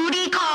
booty call.